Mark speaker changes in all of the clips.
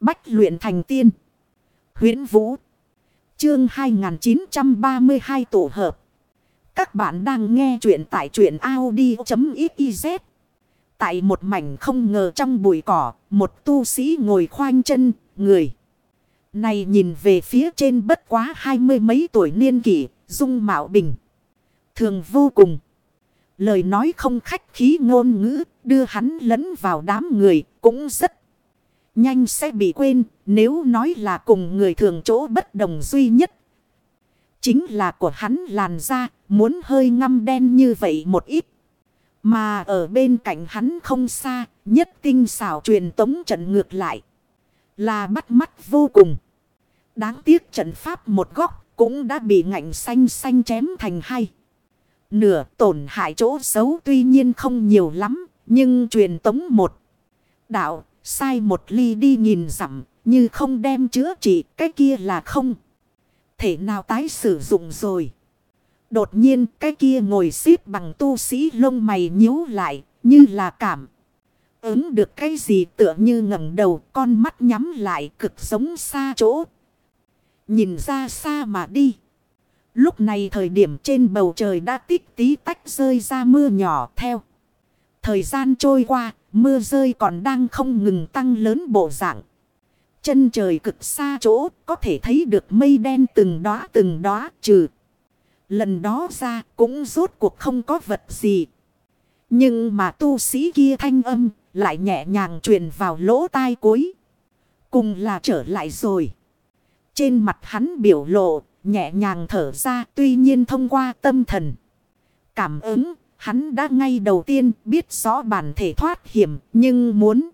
Speaker 1: Bách luyện thành tiên. huyễn Vũ. Chương 2932 tổ hợp. Các bạn đang nghe truyện tại truyện Audi.xyz. Tại một mảnh không ngờ trong bụi cỏ, một tu sĩ ngồi khoanh chân, người. Này nhìn về phía trên bất quá hai mươi mấy tuổi niên kỷ, dung mạo bình. Thường vô cùng. Lời nói không khách khí ngôn ngữ, đưa hắn lẫn vào đám người, cũng rất nhanh sẽ bị quên, nếu nói là cùng người thường chỗ bất đồng duy nhất. Chính là của hắn làn da, muốn hơi ngăm đen như vậy một ít. Mà ở bên cạnh hắn không xa, nhất tinh xảo truyền tống trận ngược lại. Là bắt mắt vô cùng. Đáng tiếc trận pháp một góc cũng đã bị ngạnh xanh xanh chém thành hai. Nửa tổn hại chỗ xấu tuy nhiên không nhiều lắm, nhưng truyền tống một. Đạo, sai một ly đi nhìn dặm như không đem chữa trị, cái kia là không. Thể nào tái sử dụng rồi. Đột nhiên cái kia ngồi xếp bằng tu sĩ lông mày nhíu lại, như là cảm. Ứng được cái gì tựa như ngẩng đầu, con mắt nhắm lại cực giống xa chỗ. Nhìn ra xa mà đi. Lúc này thời điểm trên bầu trời đã tích tí tách rơi ra mưa nhỏ theo. Thời gian trôi qua, mưa rơi còn đang không ngừng tăng lớn bộ dạng. Chân trời cực xa chỗ có thể thấy được mây đen từng đóa từng đóa trừ. Lần đó ra cũng rốt cuộc không có vật gì. Nhưng mà tu sĩ kia thanh âm lại nhẹ nhàng truyền vào lỗ tai cuối. Cùng là trở lại rồi. Trên mặt hắn biểu lộ nhẹ nhàng thở ra tuy nhiên thông qua tâm thần. Cảm ứng, hắn đã ngay đầu tiên biết rõ bản thể thoát hiểm, nhưng muốn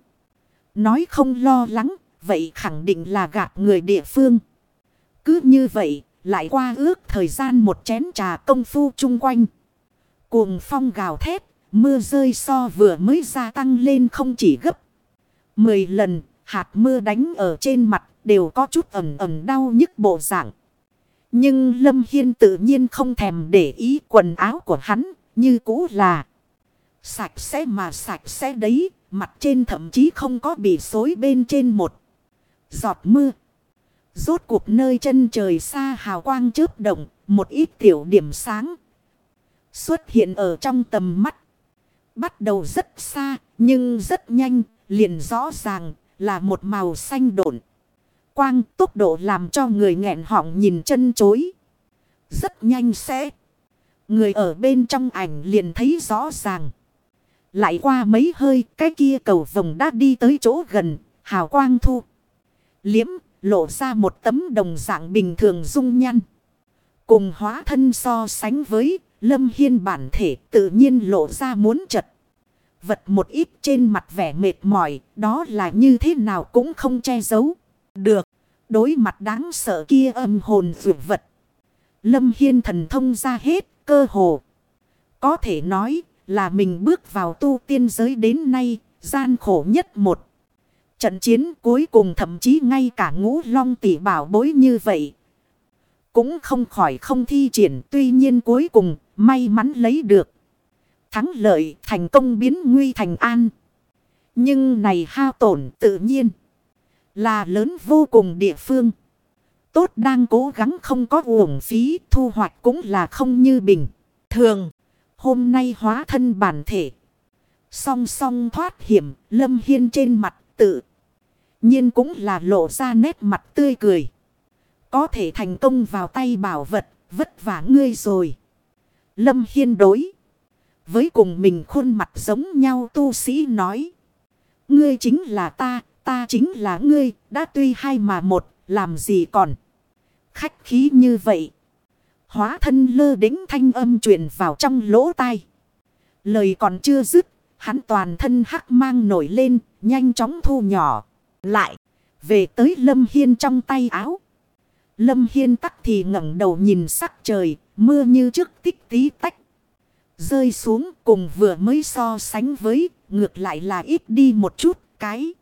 Speaker 1: nói không lo lắng, vậy khẳng định là gạt người địa phương. Cứ như vậy, lại qua ước thời gian một chén trà công phu chung quanh. Cuồng phong gào thét, mưa rơi so vừa mới gia tăng lên không chỉ gấp. Mười lần, hạt mưa đánh ở trên mặt đều có chút ẩm ẩm đau nhức bộ dạng. Nhưng Lâm Hiên tự nhiên không thèm để ý quần áo của hắn, như cũ là sạch sẽ mà sạch sẽ đấy, mặt trên thậm chí không có bị xối bên trên một giọt mưa. Rốt cuộc nơi chân trời xa hào quang chớp động, một ít tiểu điểm sáng xuất hiện ở trong tầm mắt. Bắt đầu rất xa, nhưng rất nhanh, liền rõ ràng là một màu xanh độn quang tốc độ làm cho người nghẹn họng nhìn chân chối. Rất nhanh sẽ. Người ở bên trong ảnh liền thấy rõ ràng. Lại qua mấy hơi, cái kia cầu vồng đã đi tới chỗ gần. Hào quang thu. Liễm, lộ ra một tấm đồng dạng bình thường dung nhăn. Cùng hóa thân so sánh với lâm hiên bản thể, tự nhiên lộ ra muốn chật. Vật một ít trên mặt vẻ mệt mỏi, đó là như thế nào cũng không che giấu. Được. Đối mặt đáng sợ kia âm hồn vượt vật. Lâm Hiên thần thông ra hết cơ hồ. Có thể nói là mình bước vào tu tiên giới đến nay, gian khổ nhất một. Trận chiến cuối cùng thậm chí ngay cả ngũ long tỷ bảo bối như vậy. Cũng không khỏi không thi triển tuy nhiên cuối cùng, may mắn lấy được. Thắng lợi, thành công biến nguy thành an. Nhưng này hao tổn tự nhiên. Là lớn vô cùng địa phương. Tốt đang cố gắng không có uổng phí thu hoạch cũng là không như bình. Thường, hôm nay hóa thân bản thể. Song song thoát hiểm, lâm hiên trên mặt tự. nhiên cũng là lộ ra nét mặt tươi cười. Có thể thành công vào tay bảo vật, vất vả ngươi rồi. Lâm hiên đối. Với cùng mình khuôn mặt giống nhau tu sĩ nói. Ngươi chính là ta, Ta chính là ngươi, đã tuy hai mà một, làm gì còn. Khách khí như vậy. Hóa thân lơ đính thanh âm truyền vào trong lỗ tai. Lời còn chưa dứt, hắn toàn thân hắc mang nổi lên, nhanh chóng thu nhỏ. Lại, về tới Lâm Hiên trong tay áo. Lâm Hiên tắc thì ngẩng đầu nhìn sắc trời, mưa như trước tích tí tách. Rơi xuống cùng vừa mới so sánh với, ngược lại là ít đi một chút, cái.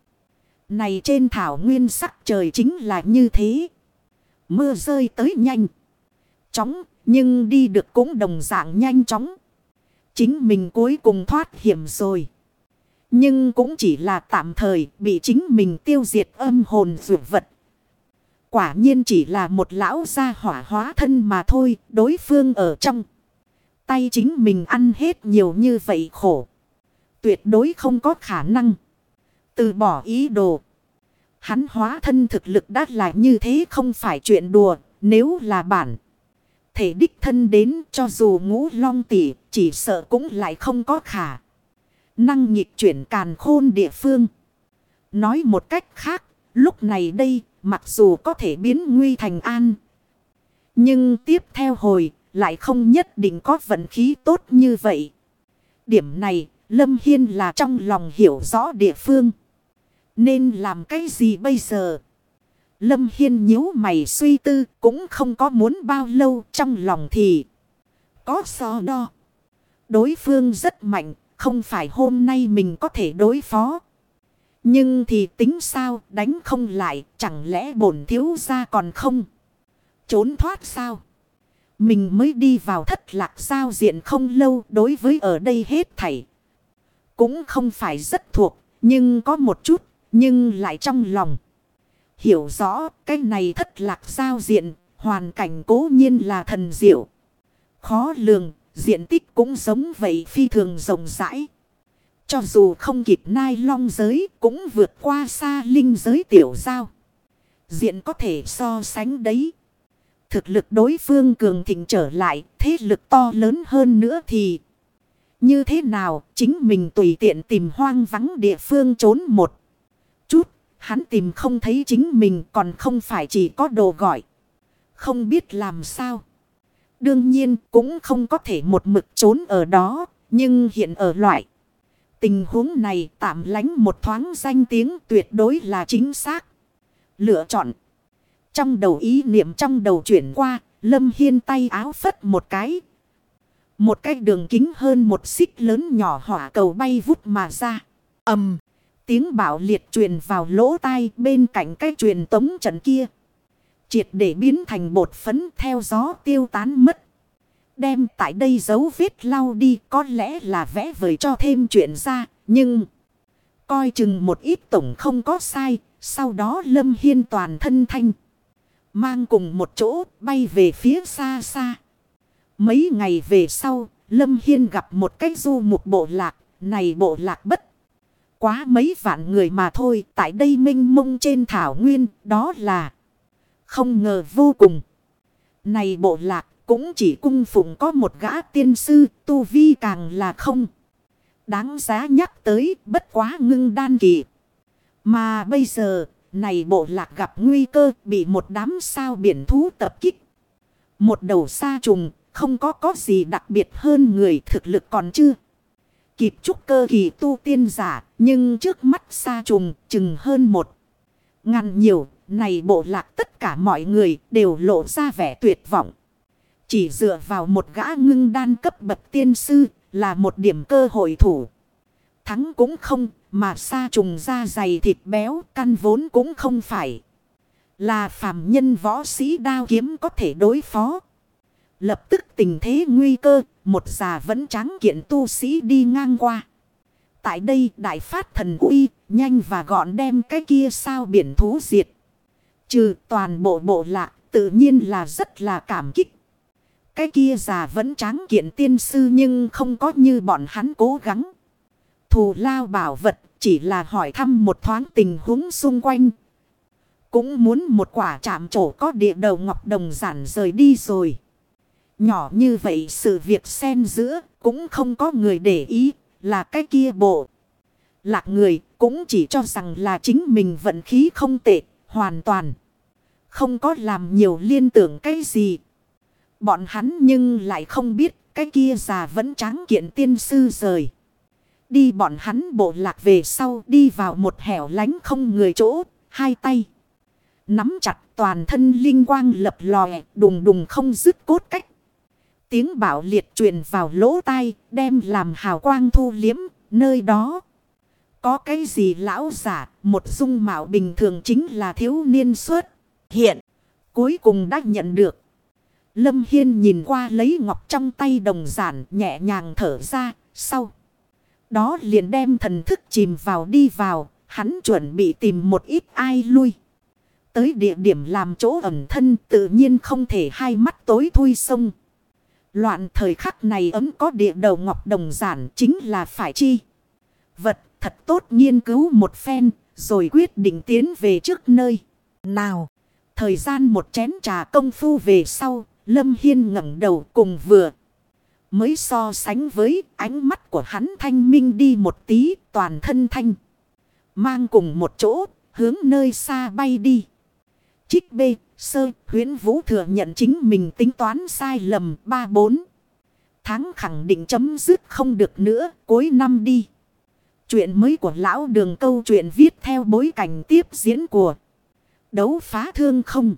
Speaker 1: Này trên thảo nguyên sắc trời chính là như thế. Mưa rơi tới nhanh. Chóng, nhưng đi được cũng đồng dạng nhanh chóng. Chính mình cuối cùng thoát hiểm rồi. Nhưng cũng chỉ là tạm thời bị chính mình tiêu diệt âm hồn dụ vật. Quả nhiên chỉ là một lão gia hỏa hóa thân mà thôi, đối phương ở trong. Tay chính mình ăn hết nhiều như vậy khổ. Tuyệt đối không có khả năng. Từ bỏ ý đồ. Hắn hóa thân thực lực đắt lại như thế không phải chuyện đùa, nếu là bản. Thể đích thân đến cho dù ngũ long tỷ chỉ sợ cũng lại không có khả. Năng nhịp chuyển càn khôn địa phương. Nói một cách khác, lúc này đây, mặc dù có thể biến nguy thành an. Nhưng tiếp theo hồi, lại không nhất định có vận khí tốt như vậy. Điểm này, Lâm Hiên là trong lòng hiểu rõ địa phương. Nên làm cái gì bây giờ? Lâm Hiên nhíu mày suy tư cũng không có muốn bao lâu trong lòng thì có so đo. Đối phương rất mạnh, không phải hôm nay mình có thể đối phó. Nhưng thì tính sao đánh không lại chẳng lẽ bổn thiếu ra còn không. Trốn thoát sao? Mình mới đi vào thất lạc giao diện không lâu đối với ở đây hết thảy. Cũng không phải rất thuộc nhưng có một chút nhưng lại trong lòng. Hiểu rõ, cái này thất lạc giao diện, hoàn cảnh cố nhiên là thần diệu. Khó lường, diện tích cũng giống vậy phi thường rộng rãi. Cho dù không kịp nai long giới, cũng vượt qua xa linh giới tiểu giao. Diện có thể so sánh đấy. Thực lực đối phương cường thịnh trở lại, thế lực to lớn hơn nữa thì... Như thế nào, chính mình tùy tiện tìm hoang vắng địa phương trốn một. Hắn tìm không thấy chính mình còn không phải chỉ có đồ gọi. Không biết làm sao. Đương nhiên cũng không có thể một mực trốn ở đó. Nhưng hiện ở loại. Tình huống này tạm lánh một thoáng danh tiếng tuyệt đối là chính xác. Lựa chọn. Trong đầu ý niệm trong đầu chuyển qua. Lâm Hiên tay áo phất một cái. Một cái đường kính hơn một xích lớn nhỏ hỏa cầu bay vút mà ra. ầm Tiếng bảo liệt truyền vào lỗ tai bên cạnh cái truyền tống trận kia. Triệt để biến thành bột phấn theo gió tiêu tán mất. Đem tại đây dấu vết lau đi, có lẽ là vẽ vời cho thêm chuyện ra. Nhưng coi chừng một ít tổng không có sai. Sau đó Lâm Hiên toàn thân thanh. Mang cùng một chỗ bay về phía xa xa. Mấy ngày về sau, Lâm Hiên gặp một cái du một bộ lạc. Này bộ lạc bất quá mấy vạn người mà thôi. Tại đây minh mông trên thảo nguyên đó là không ngờ vô cùng. Này bộ lạc cũng chỉ cung phụng có một gã tiên sư, tu vi càng là không. Đáng giá nhắc tới, bất quá ngưng đan kỳ. Mà bây giờ, này bộ lạc gặp nguy cơ bị một đám sao biển thú tập kích. Một đầu sa trùng, không có có gì đặc biệt hơn người thực lực còn chưa. Kịp trúc cơ kỳ tu tiên giả, nhưng trước mắt sa trùng chừng hơn một. Ngàn nhiều, này bộ lạc tất cả mọi người đều lộ ra vẻ tuyệt vọng. Chỉ dựa vào một gã ngưng đan cấp bậc tiên sư là một điểm cơ hội thủ. Thắng cũng không mà sa trùng da dày thịt béo căn vốn cũng không phải. Là phàm nhân võ sĩ đao kiếm có thể đối phó. Lập tức tình thế nguy cơ, một già vẫn trắng kiện tu sĩ đi ngang qua. Tại đây đại phát thần uy, nhanh và gọn đem cái kia sao biển thú diệt. Trừ toàn bộ bộ lạ tự nhiên là rất là cảm kích. Cái kia già vẫn tráng kiện tiên sư nhưng không có như bọn hắn cố gắng. Thù lao bảo vật chỉ là hỏi thăm một thoáng tình huống xung quanh. Cũng muốn một quả chạm trổ có địa đầu ngọc đồng giản rời đi rồi. Nhỏ như vậy sự việc xen giữa cũng không có người để ý là cái kia bộ. Lạc người cũng chỉ cho rằng là chính mình vận khí không tệ, hoàn toàn. Không có làm nhiều liên tưởng cái gì. Bọn hắn nhưng lại không biết cái kia già vẫn tráng kiện tiên sư rời. Đi bọn hắn bộ lạc về sau đi vào một hẻo lánh không người chỗ, hai tay. Nắm chặt toàn thân linh quang lập lòe đùng đùng không dứt cốt cách. Tiếng bảo liệt truyền vào lỗ tai, đem làm hào quang thu liếm, nơi đó. Có cái gì lão giả, một dung mạo bình thường chính là thiếu niên xuất Hiện, cuối cùng đã nhận được. Lâm Hiên nhìn qua lấy ngọc trong tay đồng giản nhẹ nhàng thở ra, sau. đó liền đem thần thức chìm vào đi vào. Hắn chuẩn bị tìm một ít ai lui. Tới địa điểm làm chỗ ẩn thân tự nhiên không thể hai mắt tối thui sông. Loạn thời khắc này ấm có địa đầu ngọc đồng giản chính là phải chi. Vật thật tốt nghiên cứu một phen rồi quyết định tiến về trước nơi. Nào, thời gian một chén trà công phu về sau, Lâm Hiên ngẩng đầu cùng vừa. Mới so sánh với ánh mắt của hắn thanh minh đi một tí toàn thân thanh. Mang cùng một chỗ, hướng nơi xa bay đi. Trích B, sơ, huyến vũ thừa nhận chính mình tính toán sai lầm 3-4. Tháng khẳng định chấm dứt không được nữa, cuối năm đi. Chuyện mới của lão đường câu chuyện viết theo bối cảnh tiếp diễn của đấu phá thương không.